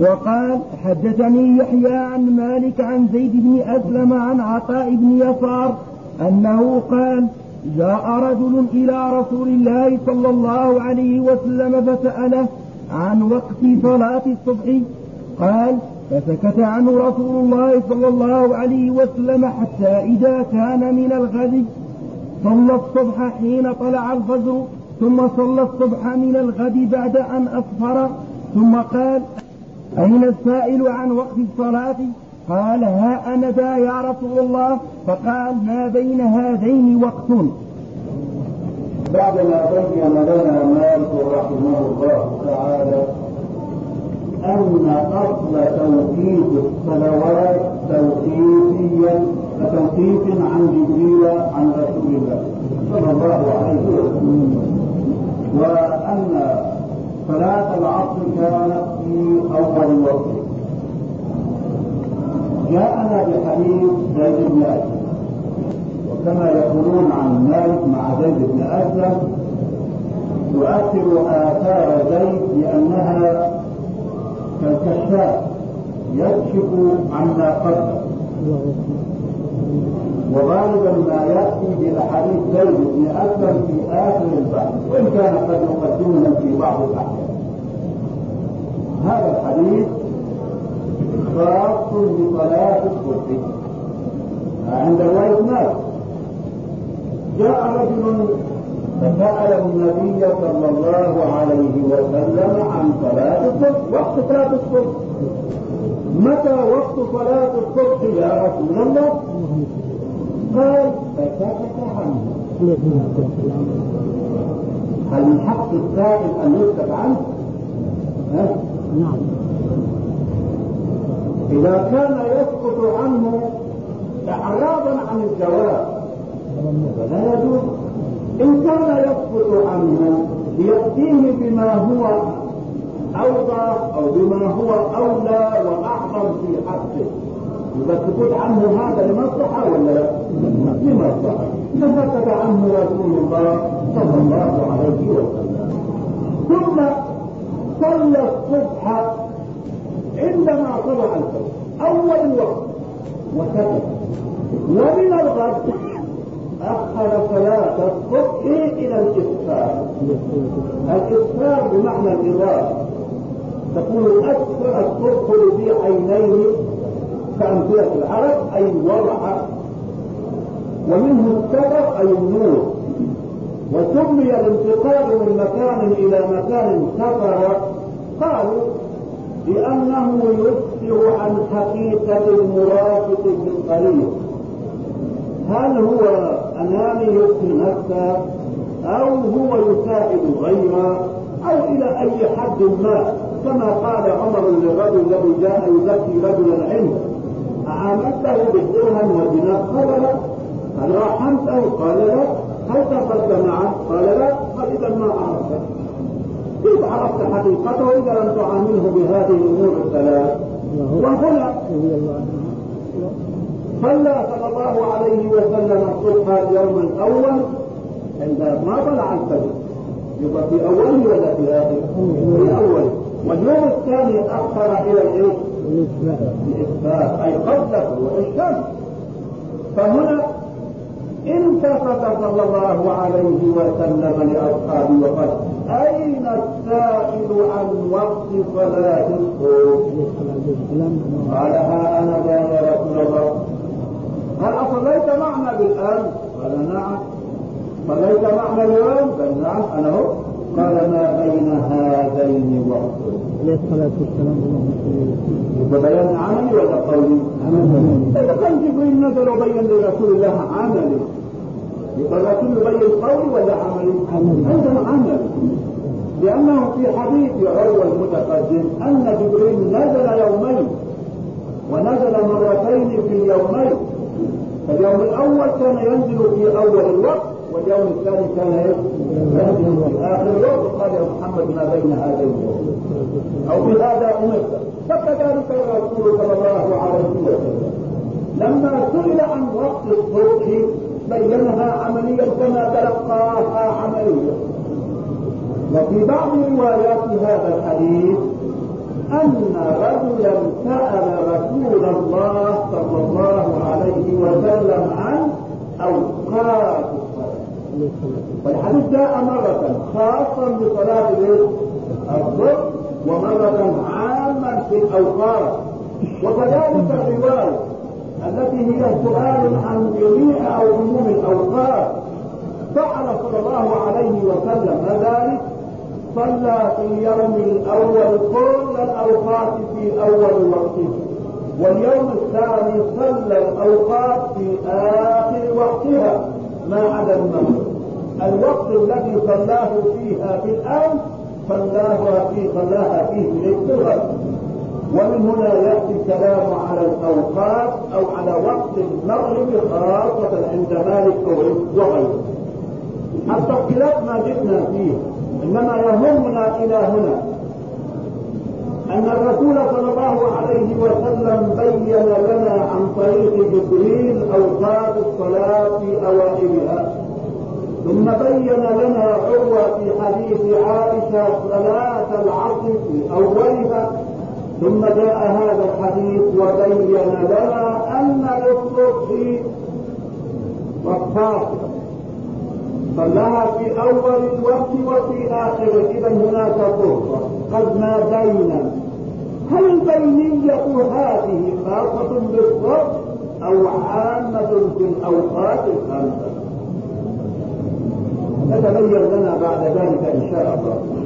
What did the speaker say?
وقال حدثني يحيى عن مالك عن زيد بن أسلم عن عطاء بن يسار أنه قال جاء رجل إلى رسول الله صلى الله عليه وسلم فسأله عن وقت صلاة الصبح. قال فسكت عنه رسول الله صلى الله عليه وسلم حتى إذا كان من الغد. صلى الصبح حين طلع الفجر ثم صلى الصبح من الغد بعد أن أصفر ثم قال أين السائل عن وقت الصلاة؟ قال ها أنا ذا يا رسول الله. فقال ما بين هذين وقت؟ بعدما بين لنا مالك رحمه الله تعالى أن أصل توقيت الصلوات توقيفيا توقيف عن جبريل عن رسول الله صلى الله عليه وسلم. وأن صلاة العصر كانت جاءنا بحديث زيد بن أسلم وكما يقولون عن مالك مع زيد بن أسلم تؤثر آثار زيد لأنها كالكشاف يكشف عما قبله وغالبا ما يأتي باحاديث زيد بن اسلم في آخر البحث وإن كان قد يقدمه في بعض الاحيان هذا الحديث خاص بصلاه الصبح عند رواية مالك. جاء رجل فسأل النبي صلى الله عليه وسلم عن صلاة الصبح وقت صلاة الصبح متى وقت صلاة الصبح يا رسول الله؟ قال فسكت عنه. هل من حق السائل أن يسكت عنه؟ ها؟ نعم. إذا كان يسكت عنه اعراضا عن الجواب فلا يجوز. إن كان يسكت عنه ليأتيه بما هو أوضى أو بما هو أولى وأعظم في حقه. يبقى السكوت عنه هذا لمصلحة ولا لا؟ لمصلحة فسكت عنه رسول الله صلى الله عليه وسلم. ثم صلى الصبح عندما طلع الفجر. أول الوقت وسكت ومن الغد أخر صلاة الصبح إلى الإسفار الإسفار بمعنى الإضافة تقول أكثر الصبح لذي عينين كأمثلة العرب أي الوضع ومنه السبب أي النور. وسمي الانتقال من مكان إلى مكان سفر قالوا لأنه يسفر عن حقيقة المرافق بالطريق هل هو أناني يسفر نفسه أو هو يساعد غيره أو إلى أي حد ما؟ كما قال عمر للرجل الذي جاء يزكي رجلا عنده عاملته بالدرهم والدينار قال لا هل رحمته؟ قال لا. تقدم عنه قال لا اذا ما عرفته كيف عرفت حقيقته اذا لم تعامله بهذه الأمور الثلاث وهنا صلى صلى الله عليه وسلم الصبح اليوم الأول عندما طلع الفجر يبقى في اوله ولا في اخره؟ في اوله واليوم الثاني اخر إلى الايه؟ الإثبات أي قبل طلوع الشمس فهنا التفت صلى الله عليه وسلم لأصحابه وقال أين السائل عن وقت صلاة الصبح؟ قال ها أنا ذا يا رسول الله هل أصليت معنا بالآن؟ قال نعم صليت معنا اليوم؟ قال نعم أنا هو قال ما عليه بيان عملي ولا قولي؟ عملي. إذا كان جبريل نزل وبين لرسول الله عملي. يبقى الرسول يبين قولي ولا عملي؟ عملي. عملي. لأنه في حديث عروة المتقدم أن جبريل نزل يومين ونزل مرتين في اليومين فاليوم الأول كان ينزل في أول الوقت واليوم الثاني كان في آخر الوقت قال يا محمد ما بين هذين أو بهذا أمرت. فكذلك الرسول صلى الله عليه وسلم لما سئل عن وقت الصبح بينها عمليا كما تلقاها عمليا وفي بعض روايات هذا الحديث أن رجلا سأل رسول الله صلى الله عليه وسلم عن أوقات الصلاة والحديث جاء مرة خاصا بصلاة الظهر ومرة عاما في الأوقات. وكذلك الرواية التي هي سؤال عن جميع أو عموم الأوقات. فعل صلى الله عليه وسلم ذلك. صلى في اليوم الأول كل الأوقات في أول وقته. واليوم الثاني صلى الأوقات في آخر وقتها ما عدا المغرب. الوقت الذي صلاه فيها في الأمس صلاها في صلاها فيه للصغر ومن هنا يأتي الكلام على الأوقات أو على وقت المغرب خاصة عند مالك وغيره. حتى الخلاف ما جئنا فيه إنما يهمنا إلى هنا. أن الرسول صلى الله عليه وسلم بين لنا عن طريق جبريل أوقات الصلاة في أوائلها ثم لنا عروة في حديث عائشة صلاة العصر في أولها ثم جاء هذا الحديث وبين لنا أن للصبح وقفات صلاها في أول الوقت وفي آخره إذا هناك فرصة قد ما بين هل البينية هذه خاصة بالصبح أو عامة في الأوقات الخمسة؟ نتبين لنا بعد ذلك إن شاء الله.